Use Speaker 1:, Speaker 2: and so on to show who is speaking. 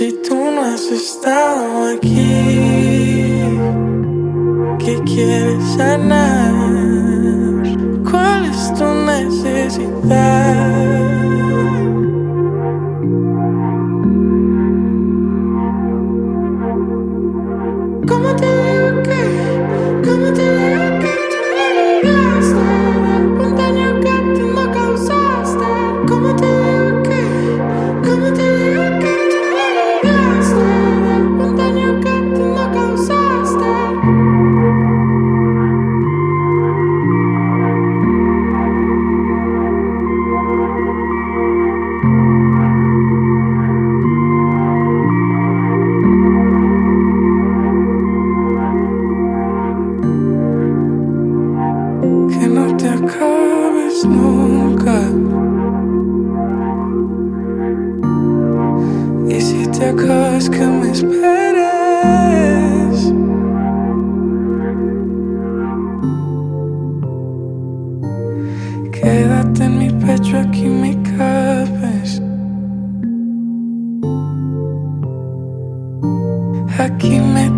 Speaker 1: no has estado aquí? ¿Qué quieres sanar? ¿Cuál es tu necesidad? Acabes nunca. Y si te acabas, que me esperes. Quédate en mi pecho, aquí me cabes. Aquí me